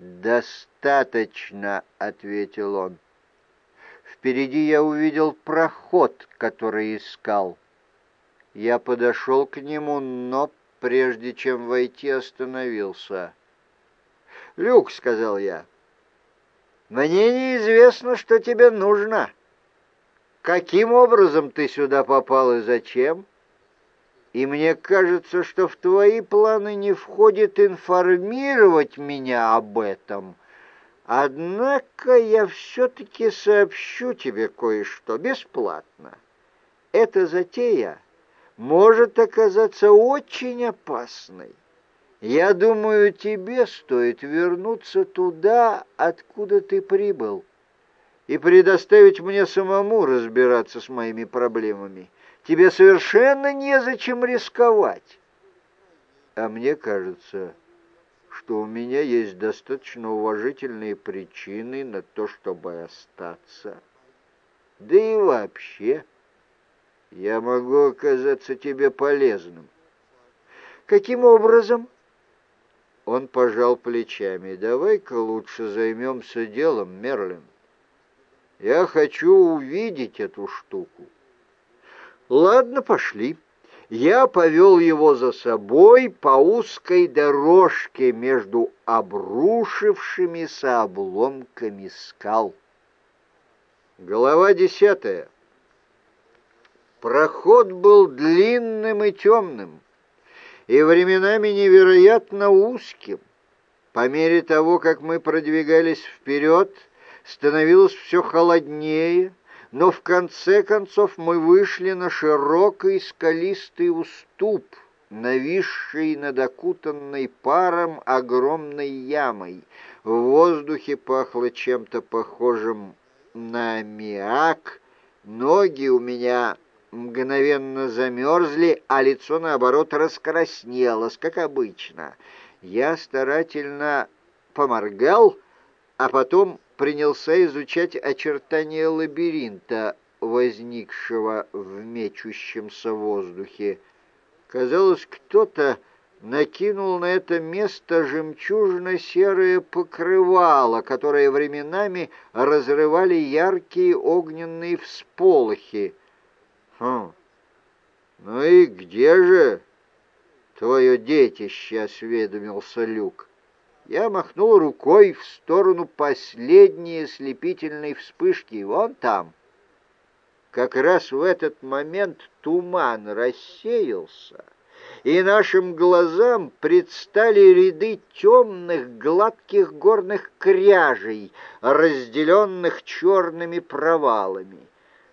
«Достаточно», — ответил он. Впереди я увидел проход, который искал. Я подошел к нему, но прежде чем войти, остановился. «Люк», — сказал я, — «мне неизвестно, что тебе нужно. Каким образом ты сюда попал и зачем?» И мне кажется, что в твои планы не входит информировать меня об этом. Однако я все-таки сообщу тебе кое-что бесплатно. Эта затея может оказаться очень опасной. Я думаю, тебе стоит вернуться туда, откуда ты прибыл, и предоставить мне самому разбираться с моими проблемами. Тебе совершенно незачем рисковать. А мне кажется, что у меня есть достаточно уважительные причины на то, чтобы остаться. Да и вообще, я могу оказаться тебе полезным. Каким образом? Он пожал плечами. Давай-ка лучше займемся делом, Мерлин. Я хочу увидеть эту штуку. Ладно, пошли. Я повел его за собой по узкой дорожке между обрушившимися обломками скал. Глава десятая. Проход был длинным и темным, и временами невероятно узким. По мере того, как мы продвигались вперед, становилось все холоднее, но в конце концов мы вышли на широкий скалистый уступ, нависший над окутанной паром огромной ямой. В воздухе пахло чем-то похожим на аммиак, ноги у меня мгновенно замерзли, а лицо, наоборот, раскраснелось, как обычно. Я старательно поморгал, а потом принялся изучать очертания лабиринта, возникшего в мечущемся воздухе. Казалось, кто-то накинул на это место жемчужно-серое покрывало, которое временами разрывали яркие огненные всполохи. «Хм, ну и где же твое детище?» — осведомился Люк. Я махнул рукой в сторону последней ослепительной вспышки. Вон там. Как раз в этот момент туман рассеялся, и нашим глазам предстали ряды темных гладких горных кряжей, разделенных черными провалами.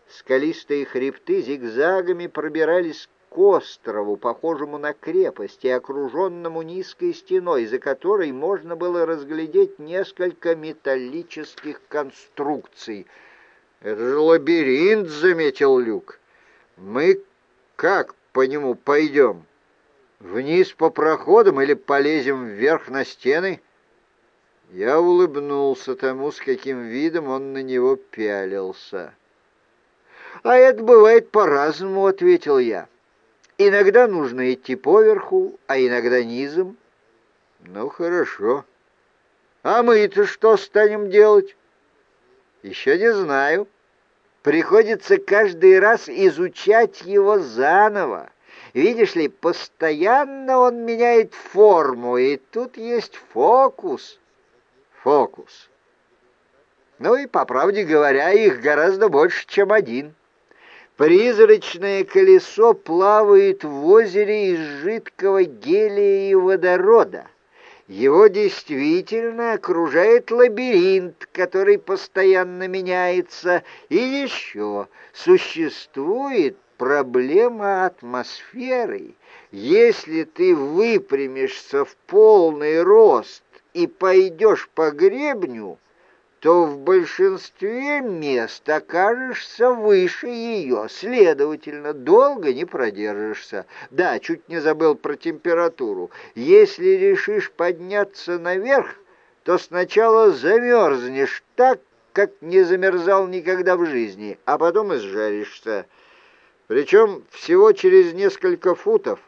Скалистые хребты зигзагами пробирались к острову, похожему на крепость и окруженному низкой стеной, за которой можно было разглядеть несколько металлических конструкций. «Это же лабиринт», — заметил Люк. «Мы как по нему пойдем? Вниз по проходам или полезем вверх на стены?» Я улыбнулся тому, с каким видом он на него пялился. «А это бывает по-разному», — ответил я. Иногда нужно идти поверху, а иногда низом. Ну, хорошо. А мы-то что станем делать? Еще не знаю. Приходится каждый раз изучать его заново. Видишь ли, постоянно он меняет форму, и тут есть фокус. Фокус. Ну и, по правде говоря, их гораздо больше, чем один. Призрачное колесо плавает в озере из жидкого гелия и водорода. Его действительно окружает лабиринт, который постоянно меняется, и еще существует проблема атмосферы. Если ты выпрямишься в полный рост и пойдешь по гребню, то в большинстве мест окажешься выше ее, следовательно, долго не продержишься. Да, чуть не забыл про температуру. Если решишь подняться наверх, то сначала замерзнешь так, как не замерзал никогда в жизни, а потом изжаришься. Причем всего через несколько футов.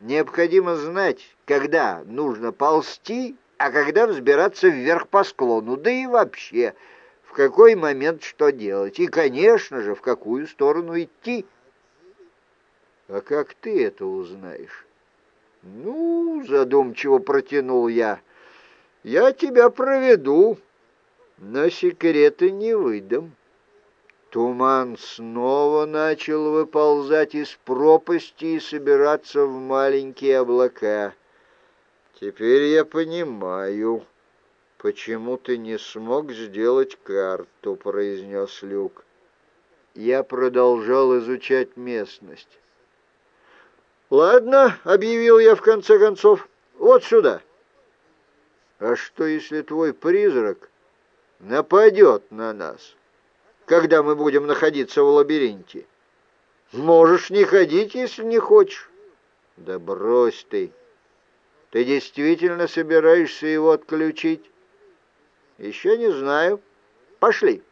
Необходимо знать, когда нужно ползти, а когда взбираться вверх по склону, да и вообще, в какой момент что делать, и, конечно же, в какую сторону идти. А как ты это узнаешь? Ну, задумчиво протянул я, я тебя проведу, но секреты не выдам. Туман снова начал выползать из пропасти и собираться в маленькие облака. Теперь я понимаю, почему ты не смог сделать карту, произнес Люк. Я продолжал изучать местность. «Ладно», — объявил я в конце концов, — «вот сюда». «А что, если твой призрак нападет на нас?» когда мы будем находиться в лабиринте. Можешь не ходить, если не хочешь. Да брось ты. Ты действительно собираешься его отключить? Еще не знаю. Пошли.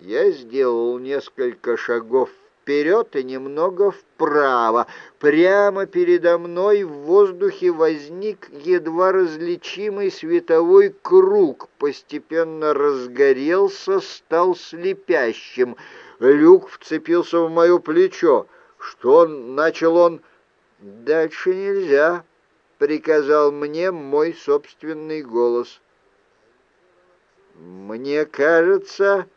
Я сделал несколько шагов вперед и немного вправо. Прямо передо мной в воздухе возник едва различимый световой круг, постепенно разгорелся, стал слепящим. Люк вцепился в мое плечо. Что он? Начал он. «Дальше нельзя», — приказал мне мой собственный голос. «Мне кажется...»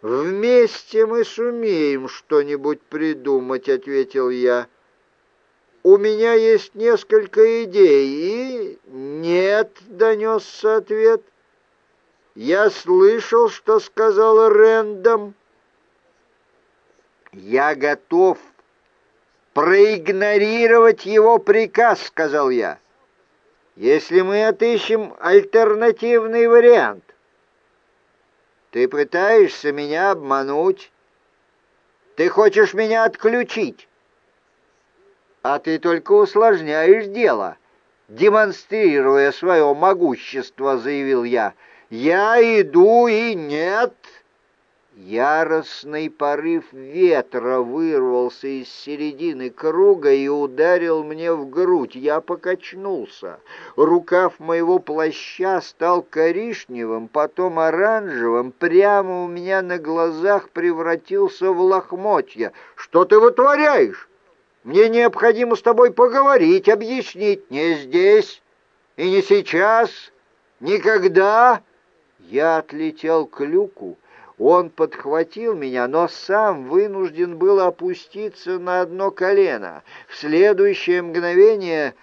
«Вместе мы сумеем что-нибудь придумать», — ответил я. «У меня есть несколько идей, и...» «Нет», — донесся ответ. «Я слышал, что сказал Рэндом». «Я готов проигнорировать его приказ», — сказал я, «если мы отыщем альтернативный вариант». Ты пытаешься меня обмануть. Ты хочешь меня отключить. А ты только усложняешь дело, демонстрируя свое могущество, заявил я. Я иду и нет, Яростный порыв ветра вырвался из середины круга и ударил мне в грудь. Я покачнулся. Рукав моего плаща стал коричневым, потом оранжевым, прямо у меня на глазах превратился в лохмотья. «Что ты вытворяешь? Мне необходимо с тобой поговорить, объяснить. Не здесь и не сейчас, никогда». Я отлетел к люку он подхватил меня, но сам вынужден был опуститься на одно колено. В следующее мгновение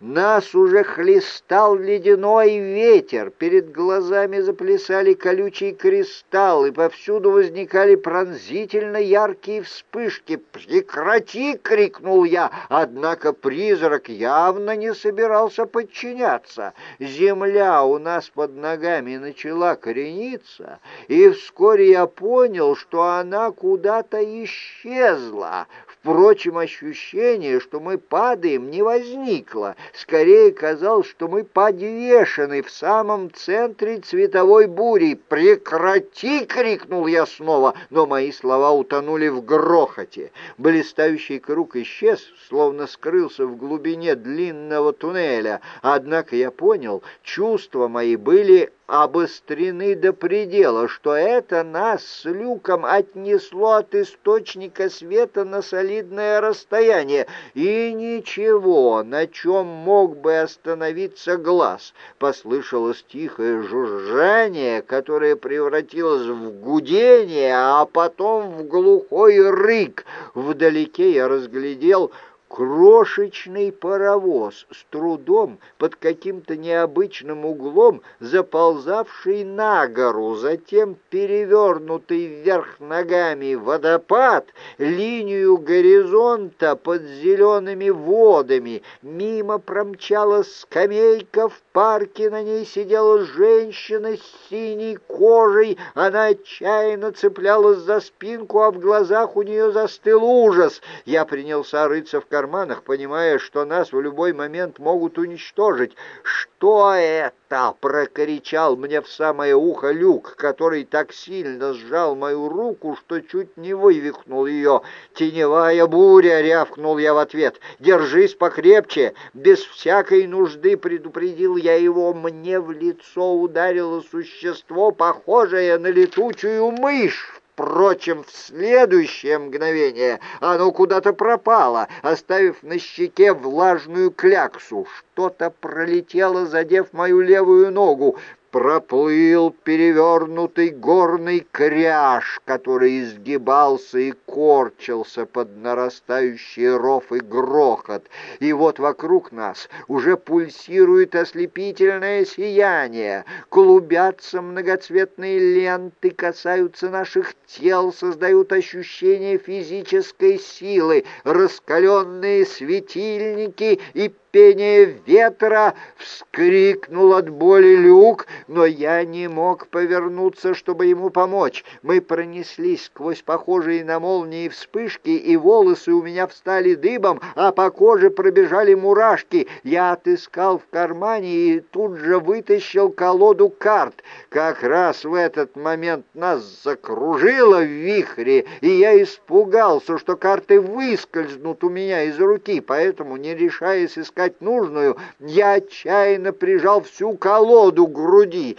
нас уже хлестал ледяной ветер, перед глазами заплясали колючие кристаллы, повсюду возникали пронзительно яркие вспышки. «Прекрати!» — крикнул я, однако призрак явно не собирался подчиняться. Земля у нас под ногами начала корениться, и вскоре я понял, что она куда-то исчезла. Впрочем, ощущение, что мы падаем, не возникло. Скорее казалось, что мы подвешены в самом центре цветовой бури. «Прекрати!» — крикнул я снова, но мои слова утонули в грохоте. Блистающий круг исчез, словно скрылся в глубине длинного туннеля. Однако я понял, чувства мои были обострены до предела, что это нас с люком отнесло от источника света на солидное расстояние, и ничего, на чем мог бы остановиться глаз. Послышалось тихое жужжание, которое превратилось в гудение, а потом в глухой рык. Вдалеке я разглядел Крошечный паровоз, с трудом, под каким-то необычным углом, заползавший на гору, затем перевернутый вверх ногами водопад, линию горизонта под зелеными водами. Мимо промчалась скамейка в парке, на ней сидела женщина с синей кожей, она отчаянно цеплялась за спинку, а в глазах у нее застыл ужас. Я принялся рыться в карманах, понимая, что нас в любой момент могут уничтожить. «Что это?» — прокричал мне в самое ухо Люк, который так сильно сжал мою руку, что чуть не вывихнул ее. «Теневая буря!» — рявкнул я в ответ. «Держись покрепче!» Без всякой нужды предупредил я его. Мне в лицо ударило существо, похожее на летучую мышь. Впрочем, в следующее мгновение оно куда-то пропало, оставив на щеке влажную кляксу. Что-то пролетело, задев мою левую ногу проплыл перевернутый горный кряж, который изгибался и корчился под нарастающий ров и грохот. И вот вокруг нас уже пульсирует ослепительное сияние, клубятся многоцветные ленты, касаются наших тел, создают ощущение физической силы, раскаленные светильники и пение ветра, вскрикнул от боли люк, но я не мог повернуться, чтобы ему помочь. Мы пронеслись сквозь похожие на молнии вспышки, и волосы у меня встали дыбом, а по коже пробежали мурашки. Я отыскал в кармане и тут же вытащил колоду карт. Как раз в этот момент нас закружило в вихре, и я испугался, что карты выскользнут у меня из руки, поэтому, не решаясь искать искать нужную, я отчаянно прижал всю колоду к груди.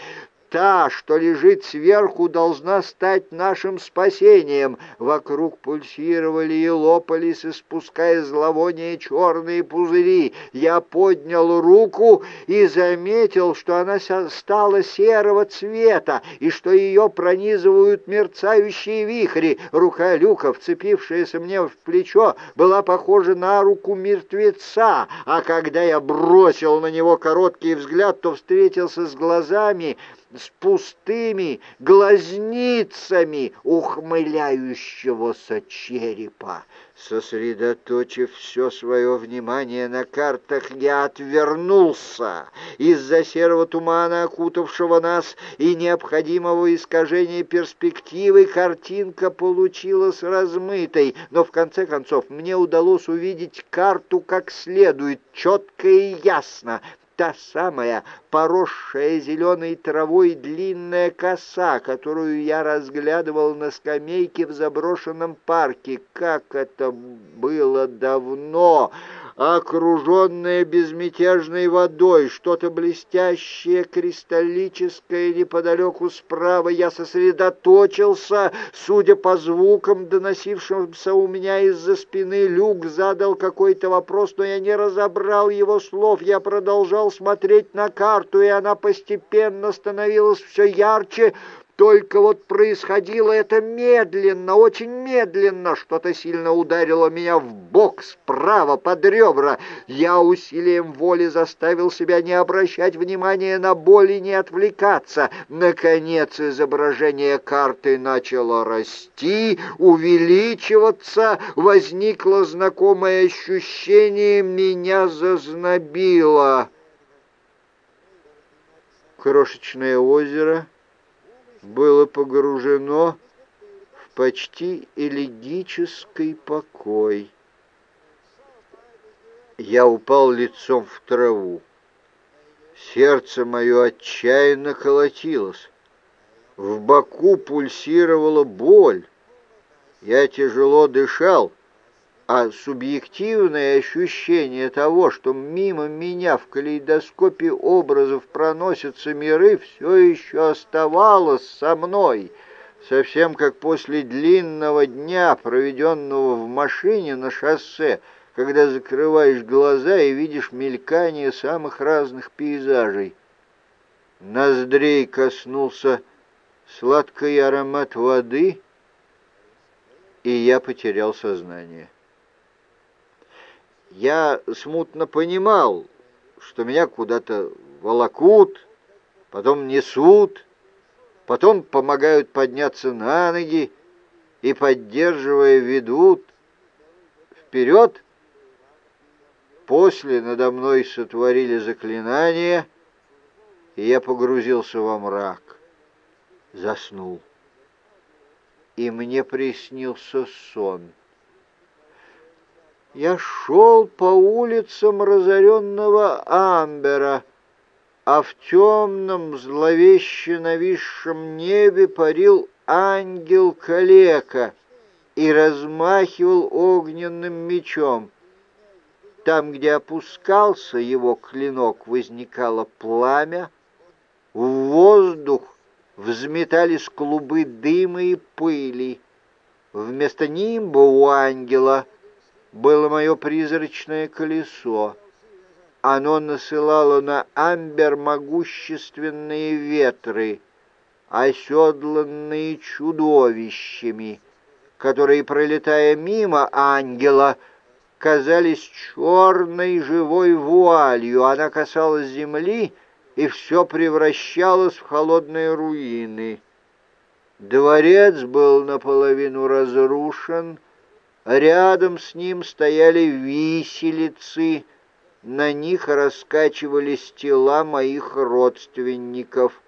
Та, что лежит сверху, должна стать нашим спасением. Вокруг пульсировали и лопались, испуская зловоние черные пузыри. Я поднял руку и заметил, что она стала серого цвета и что ее пронизывают мерцающие вихри. Рука Люка, вцепившаяся мне в плечо, была похожа на руку мертвеца, а когда я бросил на него короткий взгляд, то встретился с глазами, с пустыми глазницами ухмыляющегося черепа. Сосредоточив все свое внимание на картах, я отвернулся. Из-за серого тумана, окутавшего нас, и необходимого искажения перспективы, картинка получилась размытой, но в конце концов мне удалось увидеть карту как следует, четко и ясно та самая поросшая зеленой травой длинная коса, которую я разглядывал на скамейке в заброшенном парке. Как это было давно! Окруженное безмятежной водой, что-то блестящее, кристаллическое неподалеку справа. Я сосредоточился, судя по звукам, доносившимся у меня из-за спины, Люк задал какой-то вопрос, но я не разобрал его слов. Я продолжал смотреть на карту, и она постепенно становилась все ярче, только вот происходило это медленно, очень медленно. Что-то сильно ударило меня в бок справа под ребра. Я усилием воли заставил себя не обращать внимания на боль и не отвлекаться. Наконец изображение карты начало расти, увеличиваться. Возникло знакомое ощущение, меня зазнобило. Крошечное озеро — было погружено в почти элегический покой. Я упал лицом в траву. Сердце мое отчаянно колотилось. В боку пульсировала боль. Я тяжело дышал, а субъективное ощущение того, что мимо меня в калейдоскопе образов проносятся миры, все еще оставалось со мной, совсем как после длинного дня, проведенного в машине на шоссе, когда закрываешь глаза и видишь мелькание самых разных пейзажей. Ноздрей коснулся сладкий аромат воды, и я потерял сознание. Я смутно понимал, что меня куда-то волокут, потом несут, потом помогают подняться на ноги и, поддерживая, ведут вперед. После надо мной сотворили заклинание, и я погрузился во мрак, заснул. И мне приснился сон — Я шел по улицам разоренного Амбера, а в темном, зловеще нависшем небе парил ангел-калека и размахивал огненным мечом. Там, где опускался его клинок, возникало пламя, в воздух взметались клубы дыма и пыли. Вместо нимба у ангела было мое призрачное колесо. Оно насылало на амбер могущественные ветры, оседланные чудовищами, которые, пролетая мимо ангела, казались черной живой вуалью. Она касалась земли, и все превращалось в холодные руины. Дворец был наполовину разрушен, рядом с ним стояли виселицы, на них раскачивались тела моих родственников.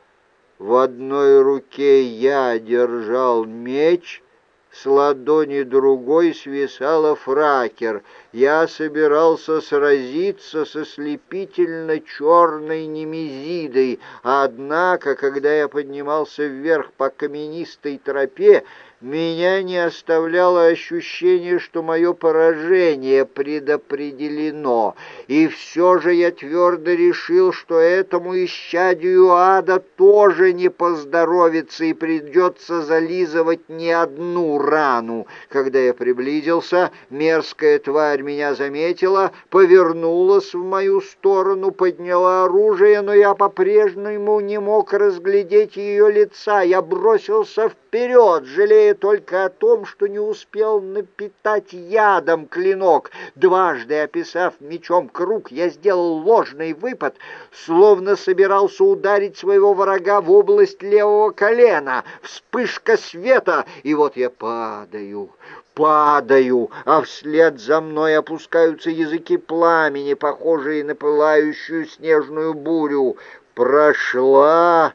В одной руке я держал меч — с ладони другой свисала фракер. Я собирался сразиться со слепительно черной немезидой, однако, когда я поднимался вверх по каменистой тропе, меня не оставляло ощущение, что мое поражение предопределено, и все же я твердо решил, что этому исчадию ада тоже не поздоровится и придется зализывать не одну рану. Когда я приблизился, мерзкая тварь меня заметила, повернулась в мою сторону, подняла оружие, но я по-прежнему не мог разглядеть ее лица. Я бросился вперед, жалея только о том, что не успел напитать ядом клинок. Дважды описав мечом круг, я сделал ложный выпад, словно собирался ударить своего врага в область левого колена. Вспышка света, и вот я падаю, падаю, а вслед за мной опускаются языки пламени, похожие на пылающую снежную бурю. Прошла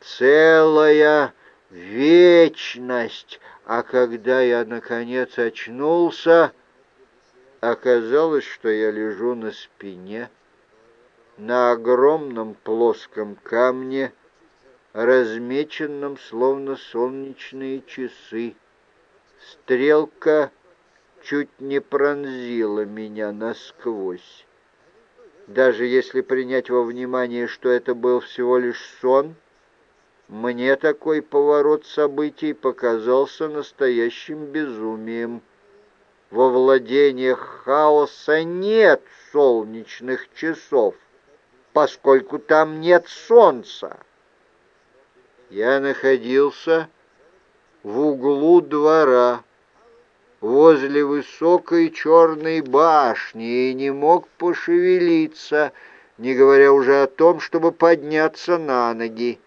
целая вечность, а когда я, наконец, очнулся, оказалось, что я лежу на спине, на огромном плоском камне, размеченном словно солнечные часы. Стрелка чуть не пронзила меня насквозь. Даже если принять во внимание, что это был всего лишь сон, мне такой поворот событий показался настоящим безумием. Во владениях хаоса нет солнечных часов, поскольку там нет солнца. Я находился в углу двора, возле высокой черной башни и не мог пошевелиться, не говоря уже о том, чтобы подняться на ноги.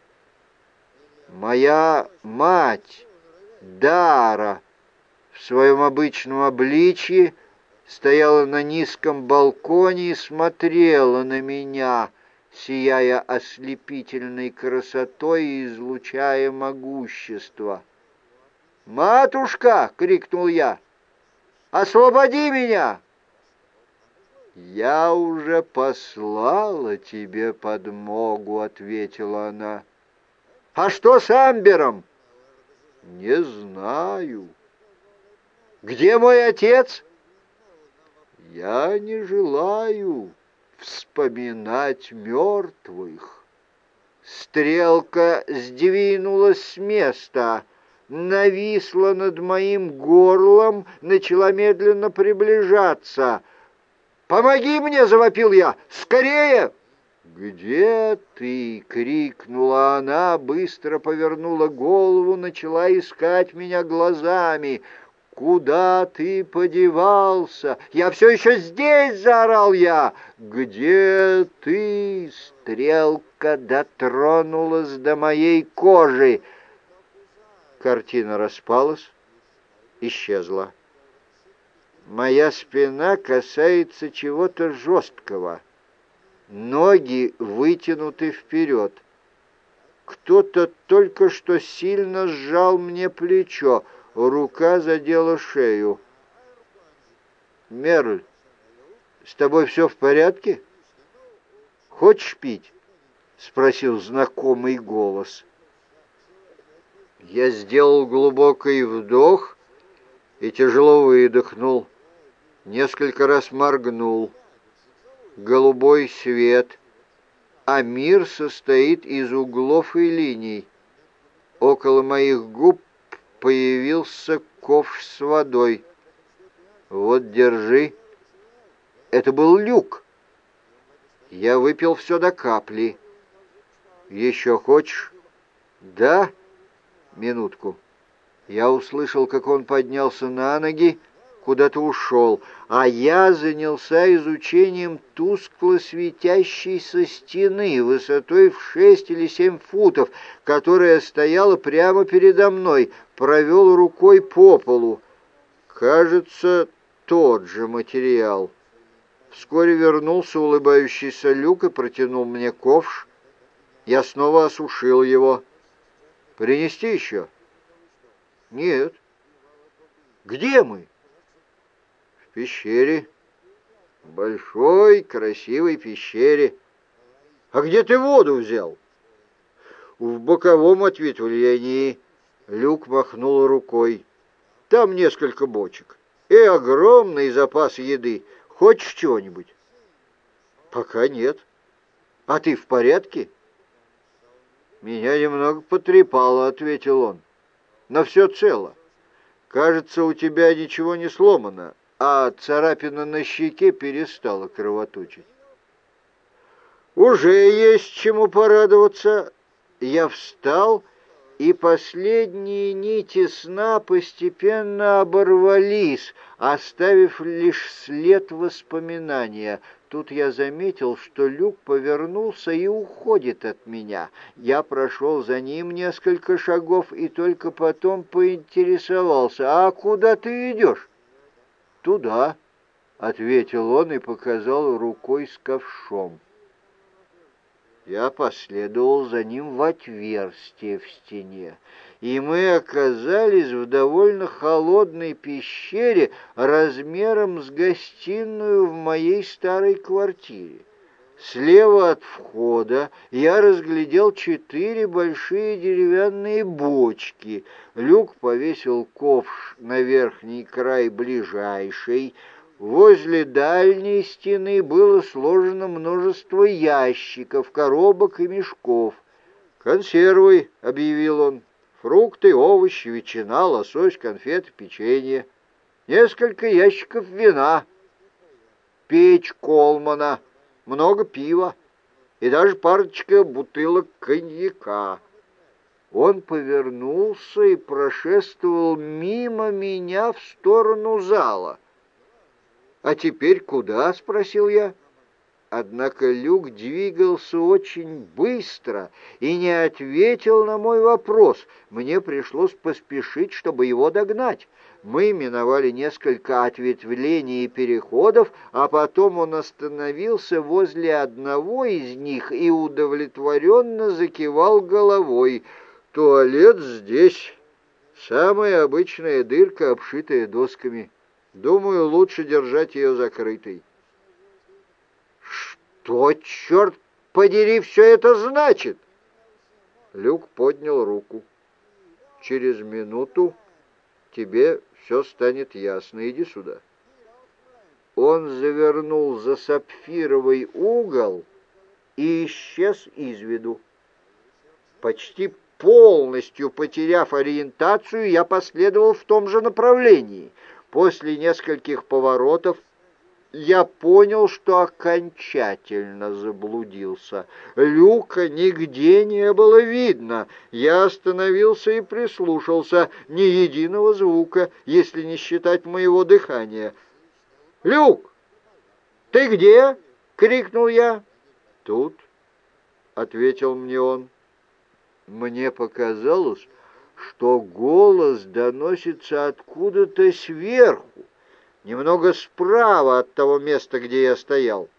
Моя мать, Дара, в своем обычном обличье, стояла на низком балконе и смотрела на меня, сияя ослепительной красотой и излучая могущество. «Матушка!» — крикнул я. «Освободи меня!» «Я уже послала тебе подмогу», — ответила она. А что с Амбером? Не знаю. Где мой отец? Я не желаю вспоминать мертвых. Стрелка сдвинулась с места, нависла над моим горлом, начала медленно приближаться. «Помоги мне!» — завопил я. «Скорее!» «Где ты?» — крикнула она, быстро повернула голову, начала искать меня глазами. «Куда ты подевался? Я все еще здесь!» — заорал я. «Где ты?» — стрелка дотронулась до моей кожи. Картина распалась, исчезла. Моя спина касается чего-то жесткого — ноги вытянуты вперед. Кто-то только что сильно сжал мне плечо, рука задела шею. Мерль, с тобой все в порядке? Хочешь пить?» — спросил знакомый голос. Я сделал глубокий вдох и тяжело выдохнул. Несколько раз моргнул. Голубой свет, а мир состоит из углов и линий. Около моих губ появился ковш с водой. «Вот, держи». Это был люк. Я выпил все до капли. «Еще хочешь?» «Да?» «Минутку». Я услышал, как он поднялся на ноги, куда-то ушел, а я занялся изучением тускло светящейся стены высотой в шесть или семь футов, которая стояла прямо передо мной, провел рукой по полу. Кажется, тот же материал. Вскоре вернулся улыбающийся Люк и протянул мне ковш. Я снова осушил его. «Принести еще?» «Нет». «Где мы?» «В пещере. В большой, красивой пещере. А где ты воду взял?» «В боковом ответвлении». Люк махнул рукой. «Там несколько бочек и огромный запас еды. Хочешь чего-нибудь?» «Пока нет. А ты в порядке?» «Меня немного потрепало», — ответил он. «Но все цело. Кажется, у тебя ничего не сломано, а царапина на щеке перестала кровоточить». «Уже есть чему порадоваться». Я встал и последние нити сна постепенно оборвались, оставив лишь след воспоминания. Тут я заметил, что люк повернулся и уходит от меня. Я прошел за ним несколько шагов и только потом поинтересовался, «А куда ты идешь?» «Туда», — ответил он и показал рукой с ковшом. Я последовал за ним в отверстие в стене, и мы оказались в довольно холодной пещере размером с гостиную в моей старой квартире. Слева от входа я разглядел четыре большие деревянные бочки. Люк повесил ковш на верхний край ближайшей, Возле дальней стены было сложено множество ящиков, коробок и мешков. «Консервы», — объявил он, — «фрукты, овощи, ветчина, лосось, конфеты, печенье, несколько ящиков вина, печь Колмана, много пива и даже парочка бутылок коньяка». Он повернулся и прошествовал мимо меня в сторону зала — «А теперь куда?» — спросил я. Однако Люк двигался очень быстро и не ответил на мой вопрос. Мне пришлось поспешить, чтобы его догнать. Мы миновали несколько ответвлений и переходов, а потом он остановился возле одного из них и удовлетворенно закивал головой. «Туалет здесь. Самая обычная дырка, обшитая досками». Думаю, лучше держать ее закрытой. Что, черт подери, все это значит? Люк поднял руку. Через минуту тебе все станет ясно. Иди сюда. Он завернул за сапфировый угол и исчез из виду. Почти полностью потеряв ориентацию, я последовал в том же направлении — После нескольких поворотов я понял, что окончательно заблудился. Люка нигде не было видно. Я остановился и прислушался. Ни единого звука, если не считать моего дыхания. «Люк, ты где?» — крикнул я. «Тут», — ответил мне он. Мне показалось, что голос доносится откуда-то сверху, немного справа от того места, где я стоял.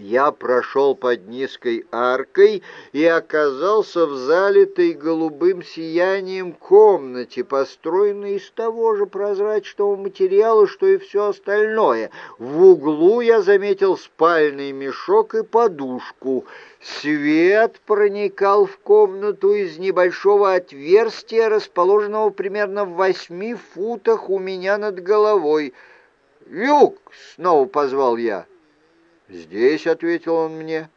Я прошел под низкой аркой и оказался в залитой голубым сиянием комнате, построенной из того же прозрачного материала, что и все остальное. В углу я заметил спальный мешок и подушку. Свет проникал в комнату из небольшого отверстия, расположенного примерно в восьми футах у меня над головой. «Люк!» — снова позвал я. «Здесь», — ответил он мне.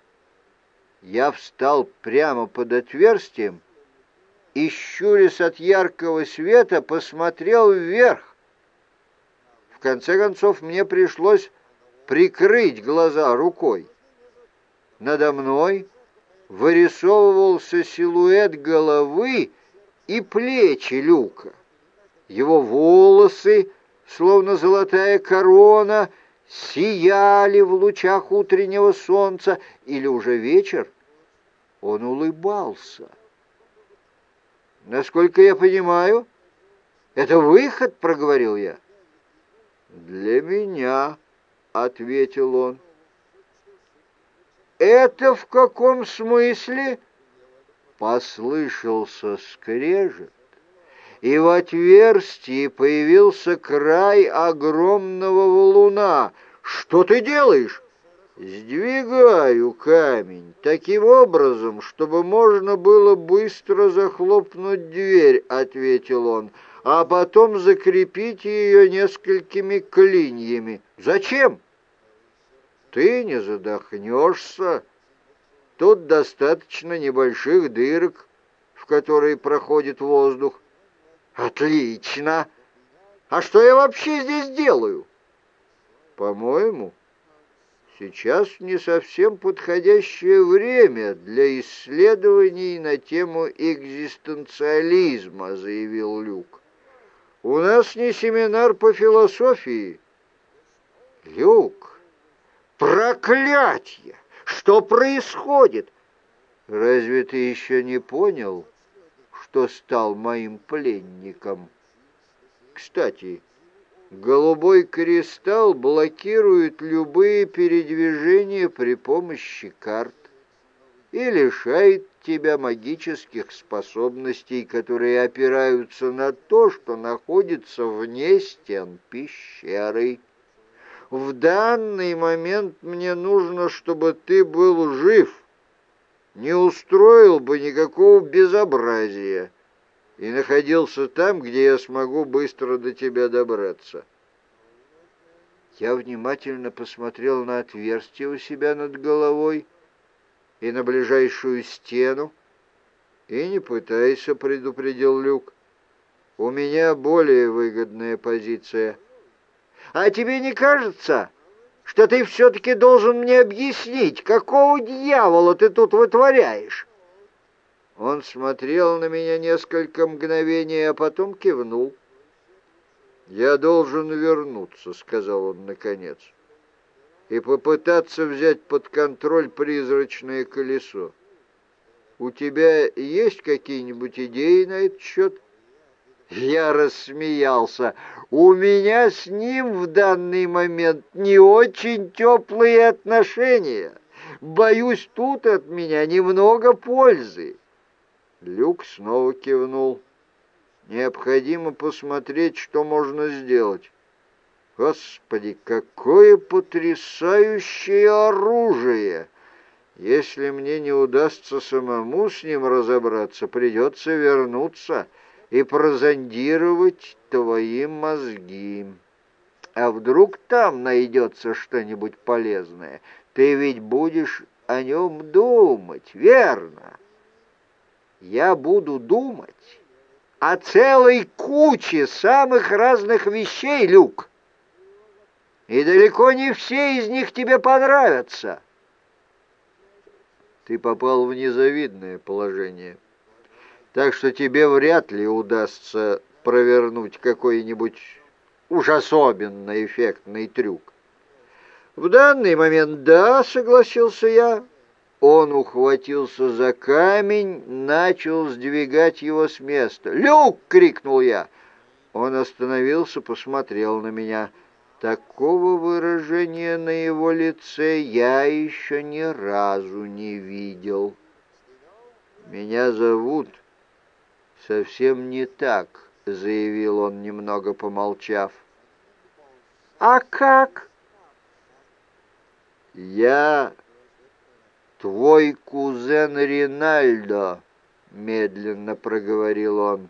Я встал прямо под отверстием и, щурясь от яркого света, посмотрел вверх. В конце концов, мне пришлось прикрыть глаза рукой. Надо мной вырисовывался силуэт головы и плечи Люка. Его волосы, словно золотая корона, — сияли в лучах утреннего солнца, или уже вечер, он улыбался. «Насколько я понимаю, это выход», — проговорил я. «Для меня», — ответил он. «Это в каком смысле?» Послышался скрежет и в отверстии появился край огромного валуна. «Что ты делаешь?» «Сдвигаю камень таким образом, чтобы можно было быстро захлопнуть дверь», — ответил он, «а потом закрепить ее несколькими клиньями». «Зачем?» «Ты не задохнешься. Тут достаточно небольших дырок, в которые проходит воздух. Отлично! А что я вообще здесь делаю? По-моему, сейчас не совсем подходящее время для исследований на тему экзистенциализма, заявил Люк. У нас не семинар по философии. Люк, проклятье! Что происходит? Разве ты еще не понял? Что стал моим пленником. Кстати, голубой кристалл блокирует любые передвижения при помощи карт и лишает тебя магических способностей, которые опираются на то, что находится вне стен пещеры. В данный момент мне нужно, чтобы ты был жив, не устроил бы никакого безобразия и находился там, где я смогу быстро до тебя добраться. Я внимательно посмотрел на отверстие у себя над головой и на ближайшую стену. «И не пытайся», — предупредил Люк. «У меня более выгодная позиция». «А тебе не кажется, что ты все-таки должен мне объяснить, какого дьявола ты тут вытворяешь?» Он смотрел на меня несколько мгновений, а потом кивнул. «Я должен вернуться», — сказал он наконец, «и попытаться взять под контроль призрачное колесо. У тебя есть какие-нибудь идеи на этот счет?» Я рассмеялся. У меня с ним в данный момент не очень теплые отношения. Боюсь, тут от меня немного пользы. Люк снова кивнул. Необходимо посмотреть, что можно сделать. Господи, какое потрясающее оружие! Если мне не удастся самому с ним разобраться, придется вернуться — и прозондировать твои мозги. А вдруг там найдется что-нибудь полезное? Ты ведь будешь о нем думать, верно? Я буду думать о целой куче самых разных вещей, Люк. И далеко не все из них тебе понравятся. Ты попал в незавидное положение так что тебе вряд ли удастся провернуть какой-нибудь уж особенно эффектный трюк. В данный момент да, согласился я. Он ухватился за камень, начал сдвигать его с места. «Люк!» — крикнул я. Он остановился, посмотрел на меня. Такого выражения на его лице я еще ни разу не видел. «Меня зовут совсем не так», — заявил он, немного помолчав. «А как?» «Я твой кузен Ринальдо», — медленно проговорил он.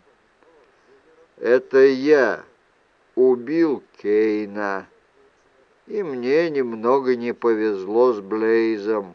«Это я убил Кейна, и мне немного не повезло с Блейзом.